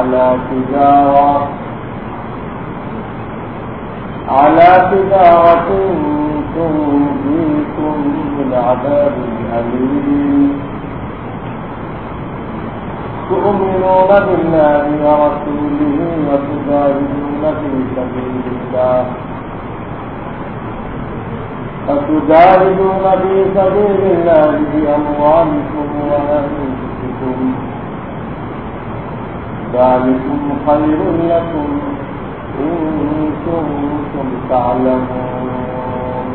على تجارة على تجارة تنجيكم من عذاب أليم. تؤمنون بالله ورسوله وتجاهدون في سبيل الله. فتجاهدون في سبيل الله بأموالكم وأنفسكم ذلكم خير لكم إن كنتم تعلمون.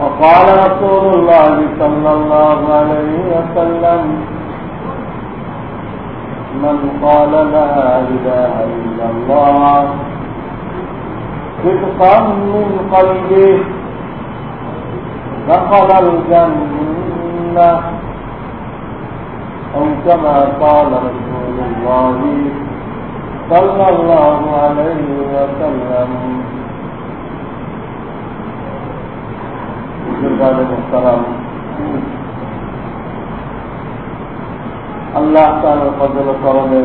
وقال رسول الله صلى الله عليه وسلم، من قال لا إله إلا الله، صدقا من قلبه دخل الجنة. أو كما قال رسول الله صلى الله عليه وسلم محترم আল্লাহ তার ফজল করণে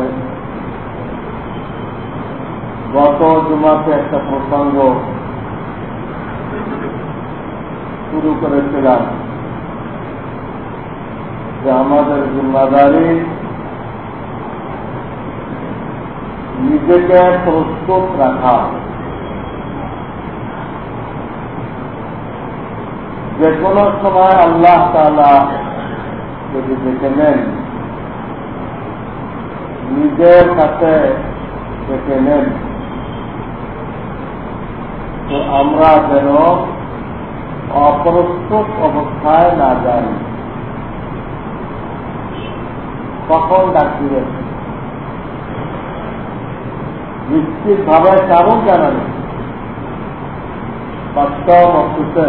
গত জুমাতে একটা প্রসঙ্গ শুরু করেছিলাম যে আমাদের জিম্মাদারি নিজেকে প্রস্তুত রাখা। যে কোনো সময় আল্লাহ তালা যদি দেখে নেন, নিজের কাছে দেখে নেন, তো আমরা যেন অপ্রস্তুত অবস্থায় না যাই। কখন ডাকছিলেন নিশ্চিত ভাবে কেমন জানেন বাচ্চ মস্তিতে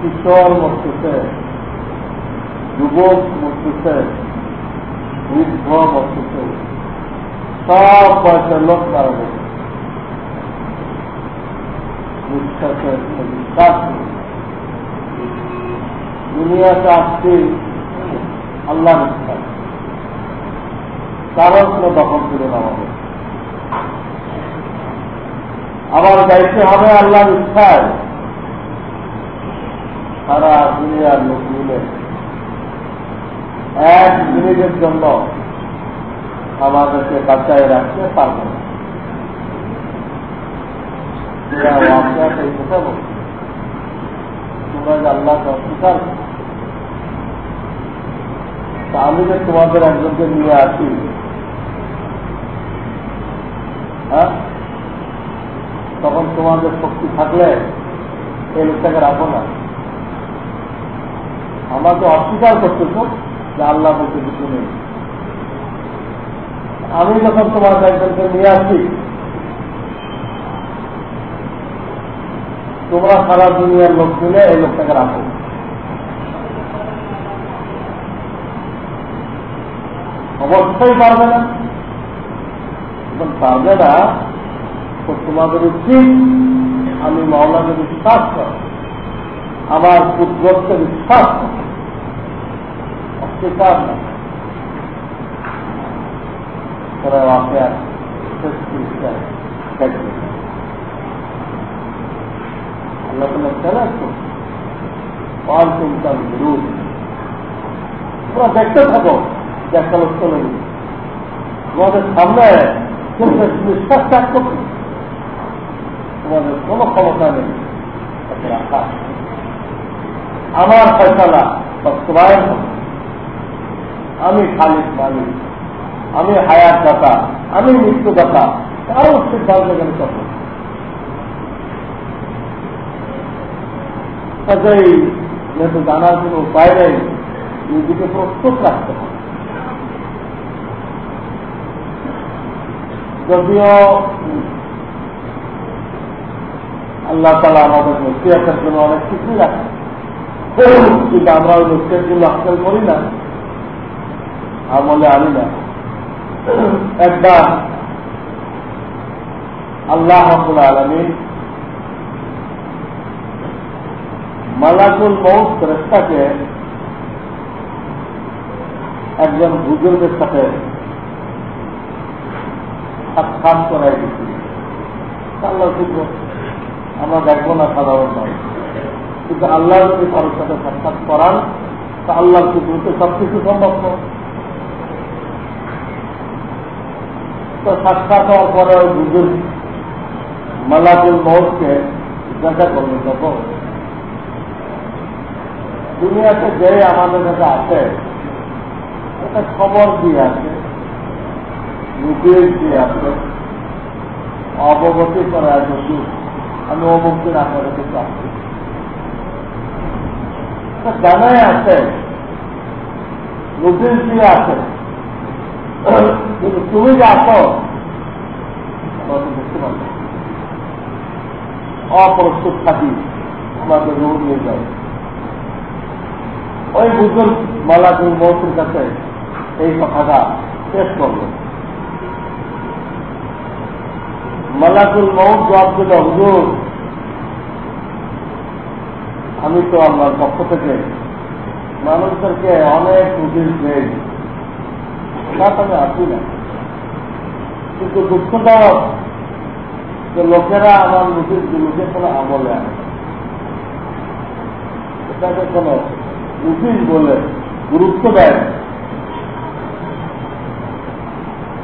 কিশোর মস্তিতে যুবক মস্তিতে বৃদ্ধ মস্তিতে সব বয়সের লোক তারা বিশ্বাসের বিশ্বাস দুনিয়াতে আসছি। আল্লাহ কারণ কোনো দখল ছিল আমাদের আবার যাইতে হবে আল্লাহর ইচ্ছায় সারা দুনিয়ার লোক মিলে এক মিনিটের জন্য আমাদেরকে বাঁচায় রাখতে পারবে না। তোমরা আল্লাহকে অস্বীকার আমি যে তোমাদের একজনকে নিয়ে আসি। হ্যাঁ? তখন তোমাদের শক্তি থাকলে এই লোকটাকে রাখো না। আমাকে অস্বীকার করতেছ যে আল্লাহ বলতে কিছু নেই। আমি যখন তোমার একজনকে নিয়ে আসি, তোমরা সারা দুনিয়ার লোক মিলে এই লোকটাকে রাখো। অবশ্যই পারবে না। যখন পারবে না, তো তোমাদের উচিত আমি মাওলাকে বিশ্বাস কর। আমার পুত্রকে বিশ্বাস কর। অস্বীকার না। তারা চিন্তার বিরোধ। তোমরা দেখতে থাকো। তোমাদের সামনে বিশ্বাস ত্যাগ করছে তোমাদের কোনো ক্ষমতা নেই। আমার ফয়সলা বাস্তবায়ন আমি খালিদ মালিক। আমি হায়াত দাতা আমি মৃত্যুদাতা। কারও সিদ্ধান্ত এখানে চলবে কাজেই যেহেতু জানার কোনো উপায় নেই, নিজেকে প্রস্তুত রাখতে হবে। যদিও আল্লাহ তালা আমাদের নসিয়াতের জন্য অনেক কিছুই রাখে কিন্তু আমরা ওই নসিয়াতগুলো হাসিল করি না। আমলে আনি না। একবার আল্লাহ হাবুল আলমী মালাকুল মৌত রেস্তাকে একজন বুজুর্গের সাথে সাক্ষাৎ করাই দিচ্ছি আল্লাহ শুক্র, আমরা দেখব না সাধারণ নয় কিন্তু আল্লাহ যদি কারোর সাথে সাক্ষাৎ করান, তা আল্লাহ শুক্রতে সবকিছু সম্ভব নয়। তো সাক্ষাৎ হওয়ার পরে বুজুর্গ মালাকুল মৌতকে জিজ্ঞাসা করলেন দেখো দুনিয়াতে যে আমাদের কাছে আছে, একটা খবর দিয়ে আছে নির্দেশ দিয়ে আছে অবগতি করা আছে আমি অমুকদিন আপনাদের কাছে জানাই আছে নোটিশ দিয়ে আছে। কিন্তু তুমি যে আসো অপ্রস্তুত থাকি, আমাদের রোগ নিয়ে যায় ওই বুজুর্গ মালাকুল মৌসুর কাছে এই কথাটা শেষ করল। মালাকুল মৌত জবাব দিল হুজুর। আমি তো আমার পক্ষ থেকে মানুষদেরকে অনেক নোটিশ দেই। না আমি আসি না। কিন্তু দুঃখদায়ক যে লোকেরা আমার নোটিশ গুলোকে কোনো আমলে আনে এটাকে কোনো নোটিশ বলে গুরুত্ব দেয়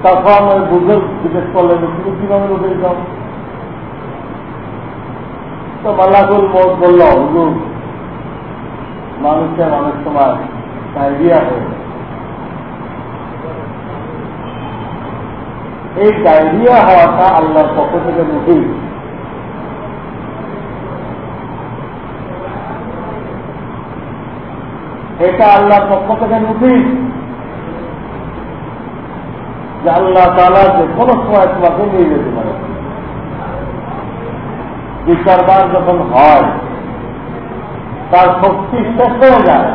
তখন ওই বুজুর্গ জিজ্ঞেস করলেন, তুমি কীভাবে দাও তো বলল, হুজুর ডায়রিয়া হয়ে এই ডায়রিয়া হওয়াটা আল্লাহর পক্ষ থেকে নোটিশ এটা আল্লাহর পক্ষ থেকে নোটিশ যে আল্লাহ তালা যে কোনো সময় তোমাকে নিয়ে যেতে পারে। বিচারবার যখন হয়, তার শক্তি শেষ হয়ে যায়।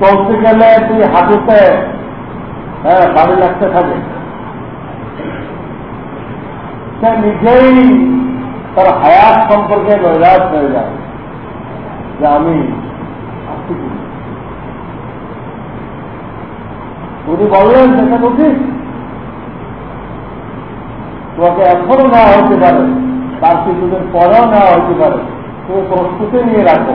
চলতে গেলে তুই হাঁটুতে হ্যাঁ বাড়ি লাগতে থাকে। সে নিজেই তার হায়াত সম্পর্কে নৈরাজ হয়ে যায় যে আমি কি উনি বললেন সেটা উচিত তোমাকে এখনও নেওয়া হতে পারে। তার কিছুদিন পরেও নেওয়া হতে পারে। তুমি প্রস্তুতি নিয়ে রাখো।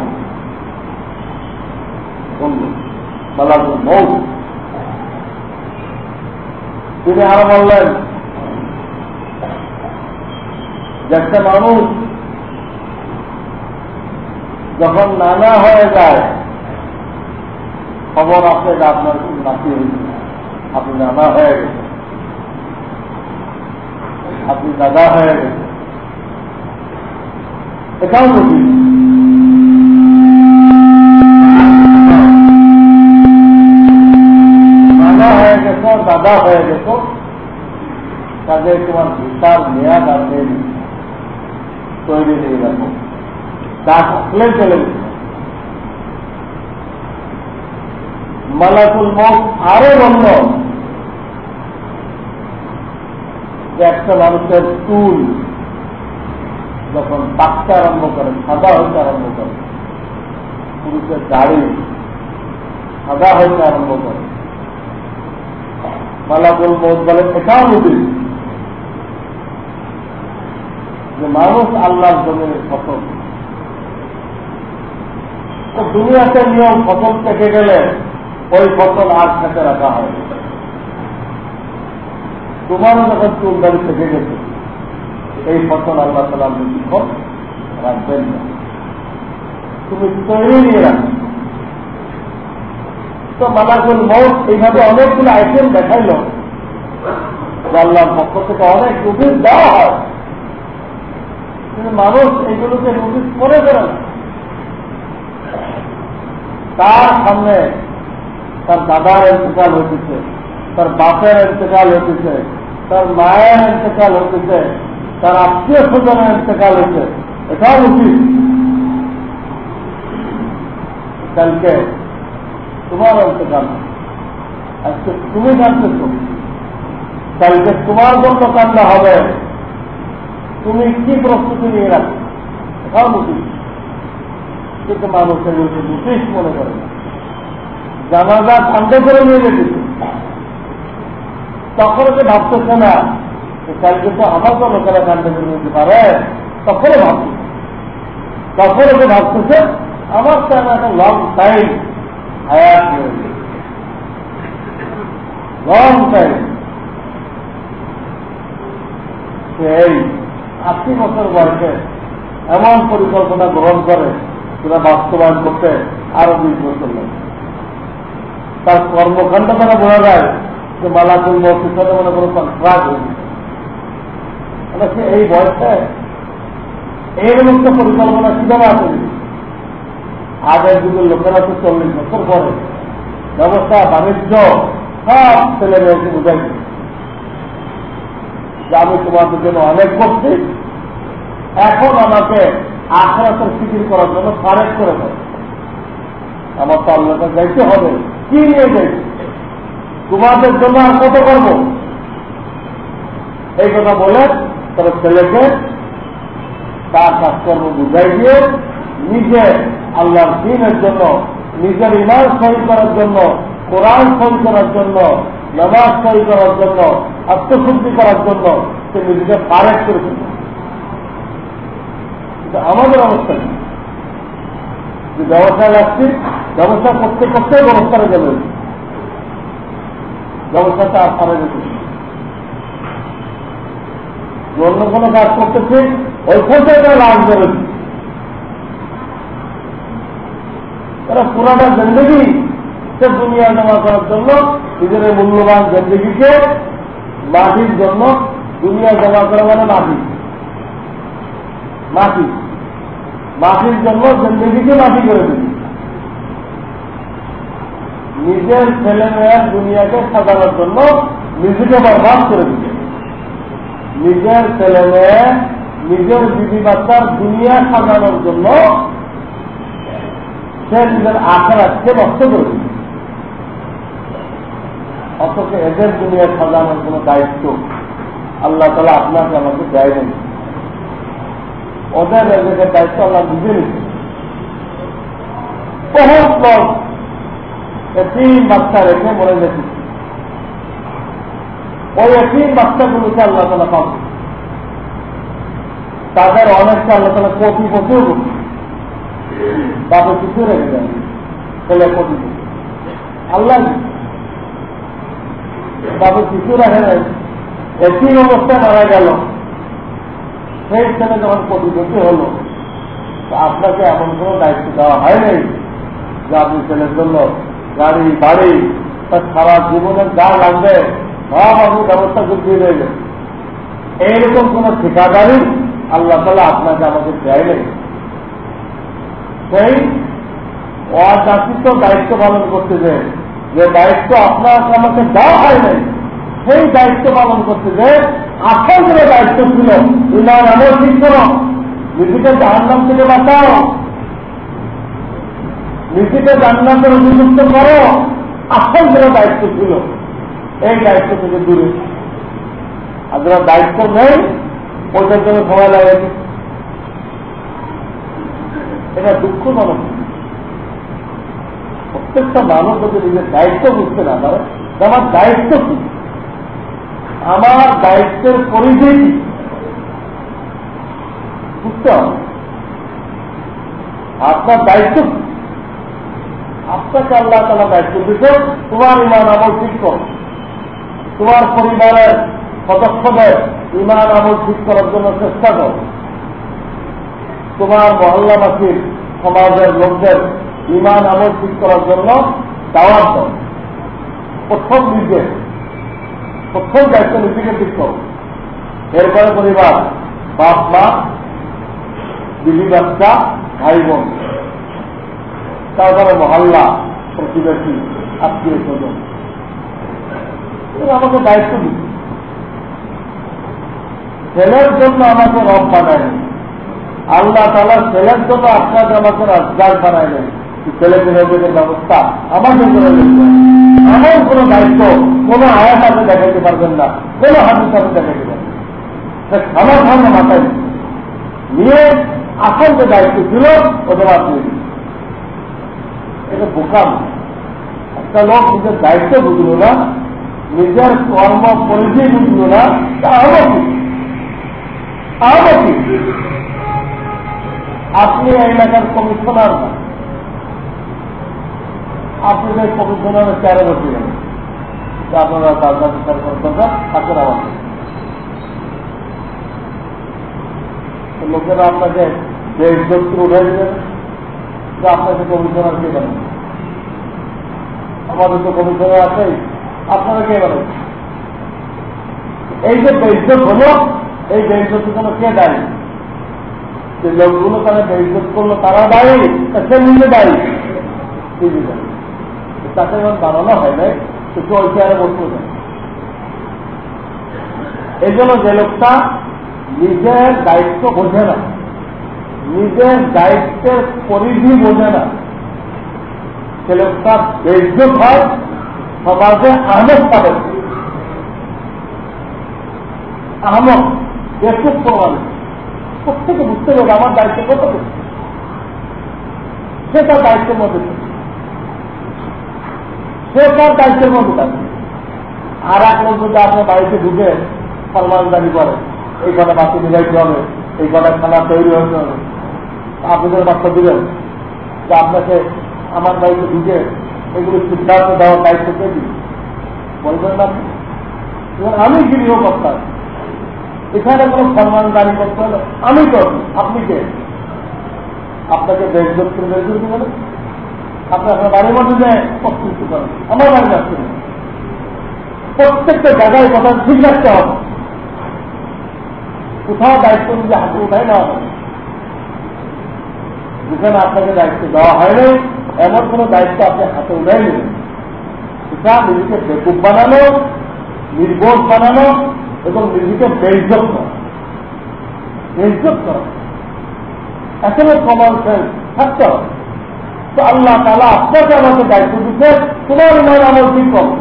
তিনি আরও বললেন, যে একটা মানুষ যখন নানা হয়ে যায়, খবর আছে যে আপনার নাতি হয়েছে। আপনি নানা হয়ে গেছে। আপনি দাদা হয়ে গেছে। এটাও বুঝি নানা হয়ে গেছ, দাদা হয়ে গেছ। কাজে তোমার বিচার মেয়াদ আর নেই তৈরি নিয়ে রাখো তা থাকলে চলে গেছে। মালাকুল মত আরও বলল যে একটা মানুষের চুল যখন পাকতে আরম্ভ করে, সাদা হইতে আরম্ভ করে, পুরুষের দাড়ি সাদা হইতে আরম্ভ করে। মালাকুল মত বলে, এটাও নদী যে মানুষ আল্লাহর জমিনের ফসল তো দুনিয়াতে নিয়ম ফসল থেকে গেলে ওই ফসল আর খেতে রাখা হয় তোমারও যখন চুল দাড়ি থেকে গেছে, এই ফসল আল্লাহ তালা বেশিক্ষণ রাখবেন না। তুমি তৈরি নিয়ে রাখো। তো মালাকুল মৌত এইভাবে অনেকগুলো আইটেম দেখাইল। আল্লাহর পক্ষ থেকে অনেক নোটিশ দেওয়া হয়। কিন্তু মানুষ এইগুলোকে নোটিশ করে না। তার সামনে তার দাদার ইন্তকাল হতেছে তার বাপের ইন্তকাল হতেছে তার মায়ের ইন্তকাল হতেছে তার আত্মীয় স্বজনের ইন্তকাল হয়েছে এটাও উচিত। কালকে তোমার ইন্তকাল আজকে তুমি জানতেছ। কালকে তোমার জন্য কান্না হবে। তুমি কি প্রস্তুতি নিয়ে রাখো? এটাও উচিত। কিন্তু মানুষ এগুলোকে নোটিশ মনে করে না। জানাজা কান্দে করে নিয়ে যেতেছে তখন ওকে ভাবতেছে না। কালকে তো আমার তো লোকেরা করে নিতে পারে। তখন ভাবছে তখন ওকে ভাবতেছে, আমার তো একটা লং টাইম হায়াত লং টাইম সেই আশি বছর বয়সে এমন পরিকল্পনা গ্রহণ করে সেটা বাস্তবায়ন করতে আরও দুই বছর লাগে। তার কর্মকাণ্ড তারা বোঝা যায় যে মালাকুল মসজিদ সাথে মনে কোনো কন্ট্রাক্ট হয়েছে সে এই বয়সে এর মধ্যে পরিকল্পনা কীভাবে আছে আগের যুগের লোকেরা তো চল্লিশ বছর পরে ব্যবসা বাণিজ্য, সব ছেলে মেয়েকে বুঝাই যে আমি তোমাদের জন্য অনেক করছি, এখন আমাকে আখড়াতের ফিকির করার জন্য ফারেক করে দেয় আমার তো আল্লাহটা যাইতে হবে। কি নিয়ে যাইতে? তোমাদের জন্য আর কত করব? এই কথা বলে তবে ছেলেকে তার কাজকর্ম বুঝাই দিয়ে নিজে আল্লাহর দিনের জন্য, নিজের ইমান সহি করার জন্য, কোরআন সহি করার জন্য, নামাজ সহি করার জন্য, আত্মশুদ্ধি করার জন্য সে নিজেকে পারেক করে কিন্তু আমাদের অবস্থা যে ব্যবসায় লাগছি ব্যবসা করতে করতে ব্যবস্থাটা গেল ব্যবসাটা আর পারে যেতে অন্য কোনো কাজ করতেছি ওইখান থেকে লাভ করেছি। তারা পুরাটা জিন্দগি সে দুনিয়া জমা করার জন্য নিজের মূল্যবান জিন্দগিকে মাটির জন্য দুনিয়া জমা করা মানে মাটি। মাটি। মাটির জন্য জিন্দগিকে মাটি করে দিবি নিজের ছেলে মেয়ের দুনিয়াকে সাজানোর জন্য নিজেকে বরবাদ করে দিবে নিজের ছেলে মেয়ে নিজের বিধি বাচ্চার দুনিয়া সাজানোর জন্য সে নিজের আশা আখেরাতকে নষ্ট করে দিবে অথচ এদের দুনিয়া সাজানোর কোন দায়িত্ব আল্লাহ তালা আপনাকে আমাকে দেয় নেই। ওদের এদের দায়িত্ব আল্লাহ বুঝে নিচ্ছে। বহুত লোক তিন বাচ্চা রেখে ওই একই বাচ্চাগুলোকে আল্লাহ তালা পাবে তাদের অনেকটা আল্লাহ তালা কোটি প্রচুর বাপে কিছু রেখে দেন কোটি আল্লাহ কিছু রাখে নাই একই অবস্থায় মারা গেল। সেই ছেলে যখন কোটিপতি হল আপনাকে এমন কোন দায়িত্ব দেওয়া হয় নাই যে আপনি ছেলের জন্য গাড়ি, বাড়ি তার সারা জীবনের যা লাগবে, সব আপনি ব্যবস্থা করে দিয়ে দেবেন এইরকম কোন ঠিকাদারি আল্লাহ তালা আপনাকে আমাকে দেয় সেই অজাতিত দায়িত্ব পালন করতে যে যে দায়িত্ব আপনাকে আমাকে দেওয়া হয় নাই, সেই দায়িত্ব পালন করতে যে আসল যে দায়িত্ব ছিল, ইমান আমল ঠিক করো। নিজেকে জাহান্নাম থেকে বাঁচাও। নিজেকে জান্নাত অভিযুক্ত করো, আসল যেটা দায়িত্ব ছিল এই দায়িত্ব থেকে দূরে আর যারা দায়িত্ব নেই ওইটার জন্য সময় লাগে এটা দুঃখজনক। প্রত্যেকটা মানুষ যদি নিজের দায়িত্ব বুঝতে না পারে আমার দায়িত্ব কি? আমার দায়িত্বের পরিধি কি? বুঝতে হবে। আপনার দায়িত্ব কি? আপনাকে আল্লাহ তালা দায়িত্ব দিতে তোমার ইমান আমল ঠিক করো। তোমার পরিবারের সদস্যদের ইমান আমল ঠিক করার জন্য চেষ্টা করো। তোমার মহল্লাবাসীর সমাজের লোকদের ইমান আমল ঠিক করার জন্য দাওয়াত দাও। প্রথম নিজে প্রথম দায়িত্ব নিজেকে ঠিক করো। এরপরে পরিবার বাপ মা দিদি বাচ্চা ভাই বোন তারপরে মহল্লা প্রতিবেশী, আত্মীয় স্বজন। আমাকে দায়িত্ব দিচ্ছে। ছেলের জন্য আমাকে রব বানায়নি। আল্লাহ তালা ছেলের জন্য আপনাকে আমাকে রাজগার বানায়নি ছেলে মেয়েদের ব্যবস্থা আমাকে করে আমার কোন দায়িত্ব, কোন আয়াত আপনি দেখাইতে পারবেন না, কোন হাদিস আপনি দেখাইতে পারবেন আমার সামনে মাথায় নিয়ে আসল যে দায়িত্ব ছিল, ওদের আপনি এটা বোকাম। একটা লোক নিজের দায়িত্ব বুঝলো না, নিজের কর্ম পরিচয় বুঝলো না, তা আরও কি? আরও কি? আপনি এলাকার কমিশনার না। আপনি যে কমিশনারের চেয়ারে বসে গেলেন আপনারা কাজটা বিচার করতেন আপনারা আমার লোকেরা আপনাকে দেশ দপ্তর উঠে দিলেন যে আপনাকে কমিশনার কে বলেন আমাদের তো কমিশনার আছে আপনারা কে বলেন? এই যে বেইজত হল, এই বেইজতের জন্য কে দায়ী? যে লোকগুলো তারা বেইজত করল, তারা দায়ী? সে নিজে দায়ী? তাকে যখন বানানো হয় নাই, একটু ওই চেয়ারে বসতে দেয় এই জন্য যে লোকটা নিজের দায়িত্ব বোঝে না। নিজের দায়িত্বের পরিধি বোঝে না। সে লোকটা বেজত হয়, সমাজে আহমদ পাবে। আহমদ বেসুক প্রমাণ। প্রত্যেকে বুঝতে হবে আমার দায়িত্ব কত সে তার দায়িত্বের মধ্যে সে তার দায়িত্বের মধ্যে থাকে। আর এক যদি আপনার বাড়িতে ঢুকে ফরমানদারি করে, এই কটা বাচ্চা নিবাইতে হবে, এই কটা খানা তৈরি হতে হবে আপনাদের বাচ্চা দিলেন। যে আপনাকে আমার বাড়িতে ঢুকে এগুলো সিদ্ধান্ত দেওয়ার দায়িত্ব কে দিই বলবেন না আমি গৃহকর্তা এখানে কোনো সম্মানদারি করতে হবে আমি তো আপনি কে? আপনাকে দেশ দপ্তর বের করে দেবেন আপনি আপনার বাড়ির মধ্যে যে প্রস্তুতি করেন, আমার বাড়ি যাচ্ছে প্রত্যেকটা জায়গায় কথা ঠিক রাখতে হবে। কোথাও দায়িত্ব নিজে হাতে উঠাই নেওয়া হবে যেখানে আপনাকে দায়িত্ব দেওয়া হয়নি, এমন কোন দায়িত্ব আপনি হাতে উঠাই নেবেন সেটা নিজেকে বেকুব বানানো, নির্বোধ বানানো এবং নিজেকে বেইজত করা এখনও কমন সেন্স থাকতে হবে। তো আল্লাহ তালা আপনাকে আমাকে দায়িত্ব দিচ্ছে, তোমার ইমান আমল ঠিক করো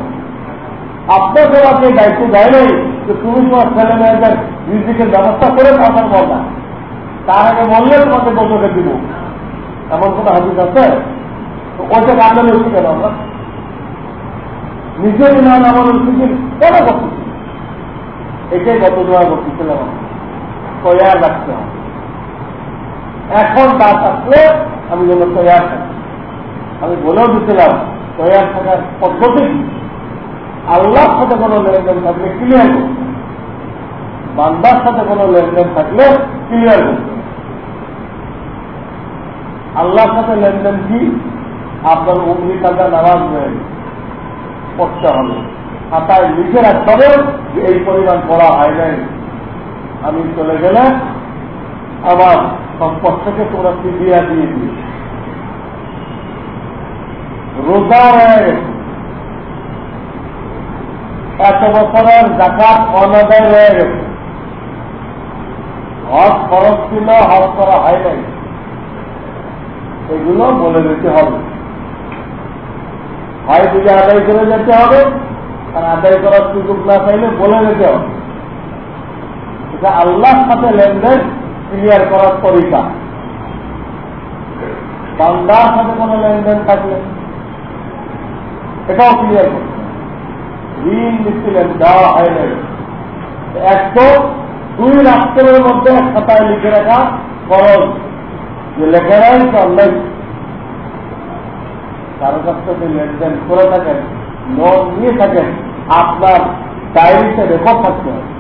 আপনাকে আমাকে দায়িত্ব দেয় নাই যে তুমি তোমার ছেলে মেয়েদের মিউজিকের ব্যবস্থা করে আমার বলবা তার আগে বললে তোমাকে বন্ধুকে দিব। এমন কোন হাদিস আছে? ওইটা কান্না উঠি কেন আমরা? নিজের ইমান আমার উচিত কেন করতেছি এটাই গত দোয়া করতেছিলাম তৈয়ার রাখতে হবে। এখন তা থাকলে আমি যেন তৈয়ার থাকি। আমি বলেও দিচ্ছিলাম তৈয়ার থাকার পদ্ধতি আল্লাহর সাথে কোনো লেনদেন থাকলে ক্লিয়ার করতে বান্দার সাথে কোনো লেনদেন থাকলে ক্লিয়ার করতে আল্লাহর সাথে লেনদেন কি? আপনার উমরি টাকা নামাজ নেই। পড়তে হবে। খাতায় লিখে রাখতে হবে এই পরিমাণ করা হয় নাই। আমি চলে গেলে আমার সম্পদ থেকে তোমরা ফিরিয়া দিয়ে দিই রোজা এত বছরের জাকাত অনাদায় রয়ে গেছে হজ খরচ ছিল হজ করা হয় নাই। এগুলো বলে দিতে হবে। হয় যদি আদায় করে যেতে হবে, আর আদায় করার সুযোগ না চাইলে বলে যেতে হবে। এটা আল্লাহর সাথে লেনদেন ক্লিয়ার করার তরিকা। বান্দার সাথে কোন লেনদেন থাকলে এটাও ক্লিয়ার করতে ঋণ নিচ্ছিলেন, দেওয়া হয় একশো দুই রাষ্ট্রের মধ্যে খাতায় লিখে রাখা খরচ যে লেখেরাই চললেন কারও কাছ থেকে লেনদেন করে থাকেন, লোন নিয়ে থাকেন, আপনার ডায়েরিতে রেকর্ড থাকতে হবে।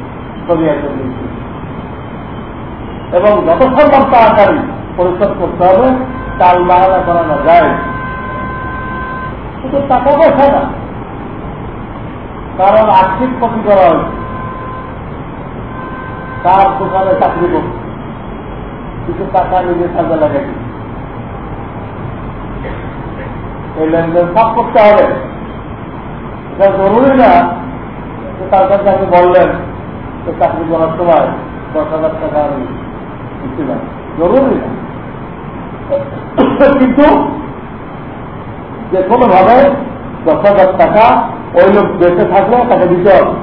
এবং যত সম্ভব তাড়াতাড়ি পরিশোধ করতে হবে চাল বাহানা করানো যায়। শুধু টাকা পয়সা না। কারণ আর্থিক ক্ষতি করা হয়েছে। তার দোকানে চাকরি করছে। কিছু টাকা নিজে কাজে লাগে। এই লেনদেন সব করতে হবে। এটা জরুরি না যে তার কাছে আপনি বললেন যে চাকরি করার সময় দশ হাজার টাকা আমি দিচ্ছিলাম। জরুরি না। কিন্তু যে কোনো ভাবে দশ হাজার টাকা ওই লোক বেঁচে থাকলে তাকে দিতে হবে।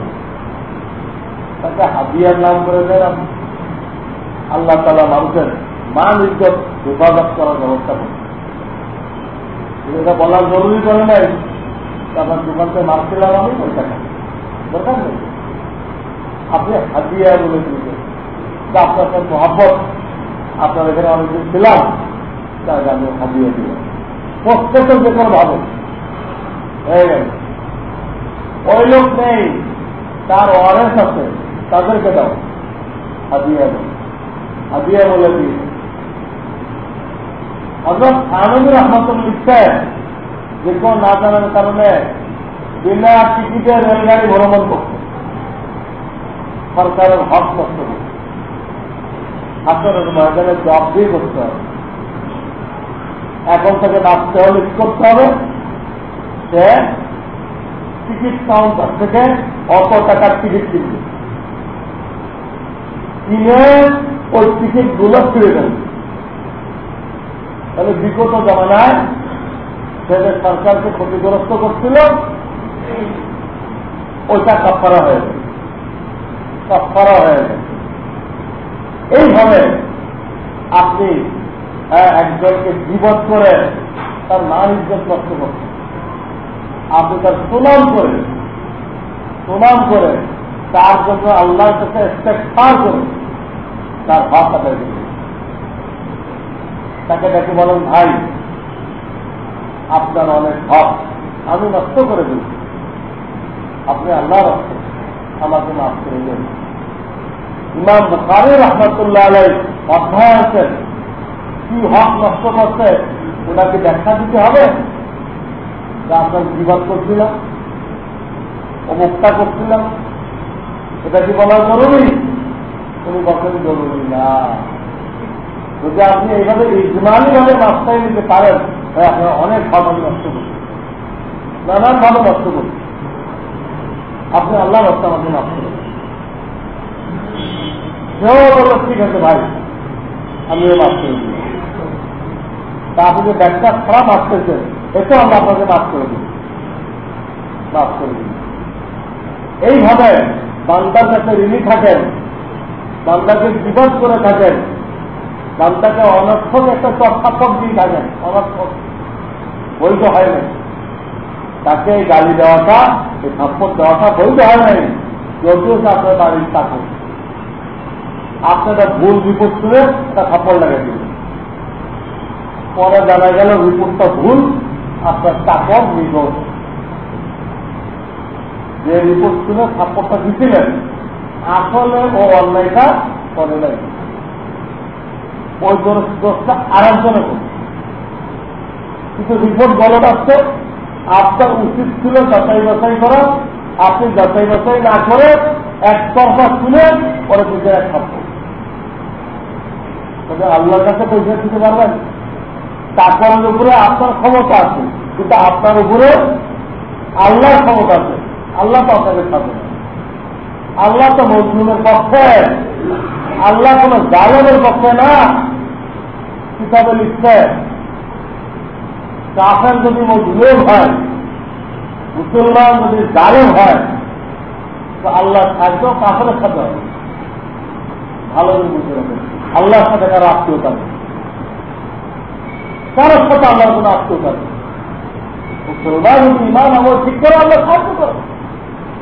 তাকে হাদিয়ার নাম করে দেন আল্লাহ তালা মানুষের মান ইজ্জত, হেফাজত করার ব্যবস্থা করছে। এটা বলার জরুরি করে নাই আপনার দোকান থেকে মারছিলাম আমি ওই টাকা দরকার আপনি হাদিয়া বলে দিয়েছেন। আপনার সাথে মহাব্বত, আপনার এখানে অনেকদিন ছিলাম তাহলে আমি হাদিয়া দিব প্রত্যেকের যে কোনো ভাবে। হয়ে গেল ওই লোক নেই, তার ওয়ারেন্স আছে, তাদেরকে দাও। হাদিয়া দাও। হাদিয়া বলে দিয়ে হজরত আনন্দ রহমতুল লিখছেন যে কোন না জানার কারণে বিনা টিকিটে রেলগাড়ি ভ্রমণ করছে সরকারের হক নষ্ট করছে হাসনের ময়দানে জব দিয়ে করতে হবে। এখন থেকে নাচতে হলে কি করতে হবে? সে টিকিট কাউন্টার থেকে অত টাকার টিকিট কিনবে। কিনে ওই টিকিটগুলো ফিরে দেবে তাহলে বিগত জমানায় সে সরকারকে ক্ষতিগ্রস্ত করছিল, ওইটা কাপড়া হয়ে কাপড়া হয়ে এইভাবে আপনি একজনকে বিপদ করে তার নাম ইজ্জত নষ্ট করছেন। আপনি তার সুনাম করে সুনাম করে তার জন্য আল্লাহর কাছে পার করে তার ভাব আদায় করবে তাকে ডেকে বলেন, ভাই, আপনার অনেক হক আমি নষ্ট করে দিচ্ছি আপনি আল্লাহ রাখছেন আমাকে মাফ করে দেন। ইমাম বুখারি রহমতুল্লাহ আলাই অধ্যায় আছেন কি হক নষ্ট করছে ওনাকে ব্যাখ্যা দিতে হবে? যা আপনার জীবন করছিলাম অমুক্তা করছিলাম, এটা কি বলা জরুরি? উনি বলেন জরুরি না। যদি আপনি এইভাবে ইজমানি ভাবে মাস্টাই নিতে পারেন, তাহলে আপনারা অনেক ভালো নষ্ট করছেন নানান ভাবে নষ্ট করছেন আপনি আল্লাহ রাস্তা আমাকে মাফ করবেন ঠিক আছে ভাই, আমিও মাফ করে দিই তা আপনি যে ব্যাগটা খারাপ আসতেছেন এটাও আমরা আপনাকে মাফ করে দিই মাফ করে দিই এইভাবে বান্দার কাছে ঋণী থাকেন বান্দাকে বিপদ করে থাকেন। বান্দাকে অনর্থক একটা চর্চাপক দিয়ে থাকেন। অনর্থক। বৈধ হয় নাই। তাকে গালি দেওয়াটা, এই থাপ্পর দেওয়াটা বৈধ হয় নাই। যদিও আপনার বাড়ির থাকে আপনারা ভুল রিপোর্ট শুনে একটা থাপ্পড় লাগাই দিলেন। পরে জানা গেল রিপোর্টটা ভুল, আপনার চাকর নিগত যে রিপোর্ট শুনে থাপ্পড়টা দিছিলেন আসলে ও অন্যায়টা করে নাই। ওই দোষটা আর একজনে করছে কিন্তু রিপোর্ট গলত আসছে, আপনার উচিত ছিল যাচাই বাছাই করা। আপনি যাচাই বাছাই না করে একতরফা শুনে পরে বুঝে এক তবে আল্লাহর কাছে পয়সা দিতে পারবেন। টাকার উপরে আপনার ক্ষমতা আছে, কিন্তু আপনার উপরে আল্লাহর ক্ষমতা আছে। আল্লাহ তো আপনাকে থাকবে আল্লাহ তো মজলুমের পক্ষে। আল্লাহ কোন জালেমের পক্ষে না। কিতাবে লিখছে, কাফের যদি মজলুম হয়, মুসলমান যদি জালেম হয়, তো আল্লাহ থাকবেও কাফের সাথে হবে। ভালো আল্লাহর সাথে কারও আত্মীয়তা নেই। কারোর সাথে আল্লাহর কোনো আত্মীয়তা নেই। মুসলমান যদি ইমান আমল ঠিক করে, আল্লাহ সাহায্য করে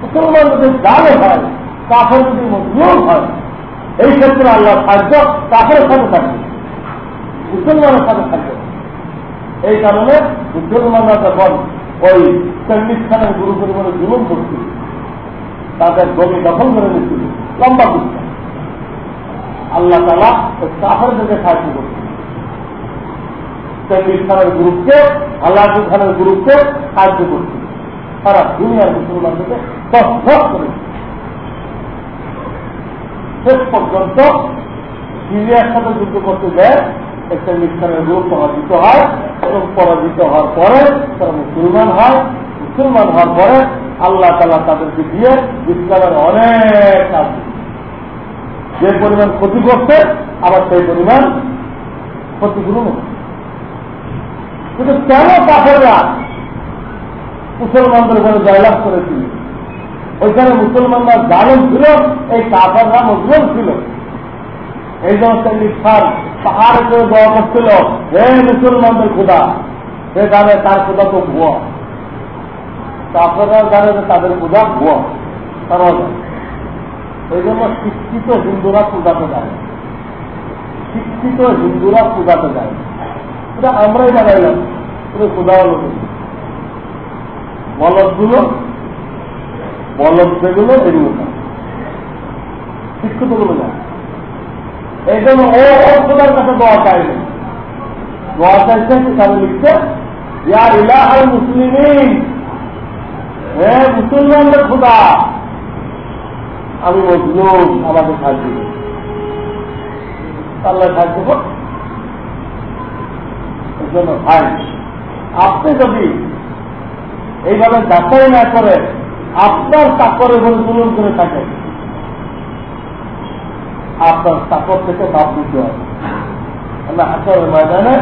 মুসলমান যদি জালে হয় কাফের যদি মজলুম হয়। এই ক্ষেত্রে আল্লাহ সাহায্য কাফের সাথে থাকবে। মুসলমানের সাথে থাকবে। এই কারণে মুসলমানরা যখন ওই চল্লিশ খানের গুরু পরিমাণে জুলুম করছিল তাদের জমি দখল করে নিচ্ছিল লম্বা বুঝতে আল্লাহ তালা কাফেরদেরকে সাহায্য করছে। চল্লিশ খানের গ্রুপকে আল্লাহ খানের গ্রুপকে সাহায্য করছে। সারা দুনিয়ার মুসলমানদেরকে দশ দশ করে শেষ পর্যন্ত সিরিয়ার সাথে যুদ্ধ করতে যায়, একটা মিশনের গ্রুপ পরাজিত হয় এবং পরাজিত হওয়ার পরে তারা মুসলমান হয়। মুসলমান হওয়ার পরে আল্লাহ তালা তাদেরকে দিয়ে ইসলামের অনেক কাজ যে পরিমাণ ক্ষতি করছে, আবার সেই পরিমাণ ক্ষতিগুলো কিন্তু কেন কাফেররা মুসলমানদের ওখানে জয়লাভ করেছিল? ওইখানে মুসলমানরা জালেম ছিল, এই কাফেররা মজলুম ছিল। এই জন্য খান পাহাড় করে দোয়া করছিল, হে মুসলমানদের খোদা সে জানে তার খোদা তো ভুয়া। কাফেররা জানে তাদের পূজা ভুয়া জানে এই জন্য শিক্ষিত হিন্দুরা পূজাতে যায় শিক্ষিত হিন্দুরা পূজাতে যায় এটা আমরাই জানাইলাম, পুরো পূজা হলো বলদগুলো বলদ যেগুলো এগুলো শিক্ষিতগুলো না এই জন্য ও খোদার কাছে দোয়া দোয়া চাইছে তাহলে লিখছে? ইয়া ইলাহাল মুসলিমিন। হে মুসলমানদের খোদা, আমি মজলুম, আমাকে সাহায্য করুন আল্লাহ সাহায্য কর। জন্য ভাই, আপনি যদি এইভাবে যাচাই না করে আপনার চাকরের ঘরে তুলন করে থাকেন আপনার চাকর থেকে বাদ দিতে হবে। আল্লাহ হাসরের ময়দানে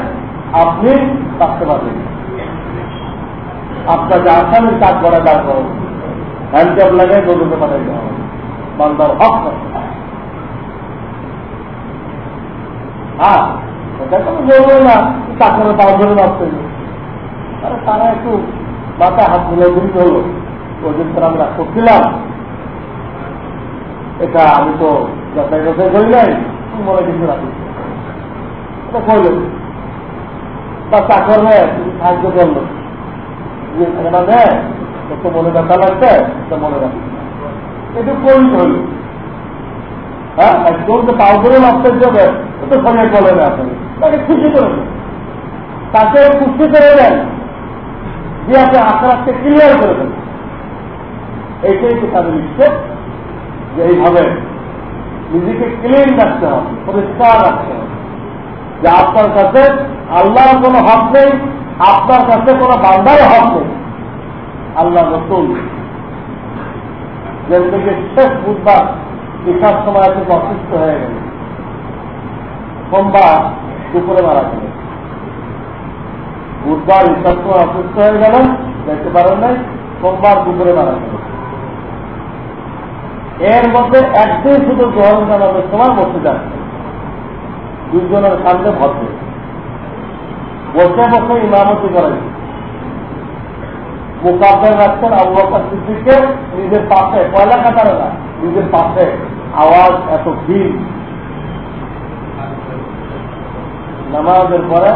আপনি থাকতে পারবেন। আপনার যে আসামের কাজ করা দাঁড় করুন হ্যান্ডক্যাপ লাগাই দৌড়তে হবে। বান্দার হক হ্যাঁ এটা ধরে তারা একটু মাথায় হাত দিন হলো। তো আমরা করছিলাম, এটা আমি তো যাচাই করি নাই, মনে কিছু রাখি এটা করলেন বা চাকর নেয় তুমি সাহায্য করল। যে তো মনে ব্যথা লাগছে মনে রাখি একটু করি হইল হ্যাঁ একদম তো পাও করে মাপতে যাবে তো সঙ্গে বলে না তাকে খুশি করে তাকে খুশি করে দেন যে আপনি আখড়াকে ক্লিয়ার করে দেন এইটাই তো তাদের লিখছে যে এইভাবে নিজেকে ক্লিন রাখতে হবে, পরিষ্কার রাখতে হবে। যে আপনার কাছে আল্লাহর কোনো হক নেই, আপনার কাছে কোনো বান্দার হক নেই আল্লাহ নতুন যেদিকে শেষ বুধবার বিকাশ সময় আছে অসুস্থ হয়ে গেল, সোমবার দুপুরে মারা গেল। বুধবার ইসার সময় অসুস্থ হয়ে গেলেন দেখতে পারেন নাই, সোমবার দুপুরে মারা গেল। এর মধ্যে একদিন শুধু গ্রহণ জানানোর সময় বসে যাচ্ছে দুজনের সামনে ভদ্র। বসে বসে ইমামতি করেন। মোকাবেলা রাখছেন আবু বকর নিজের পাশে কয়লা কাটারে না, নিজের পাশে আওয়াজ, এত ভিড়। নামাজের পরে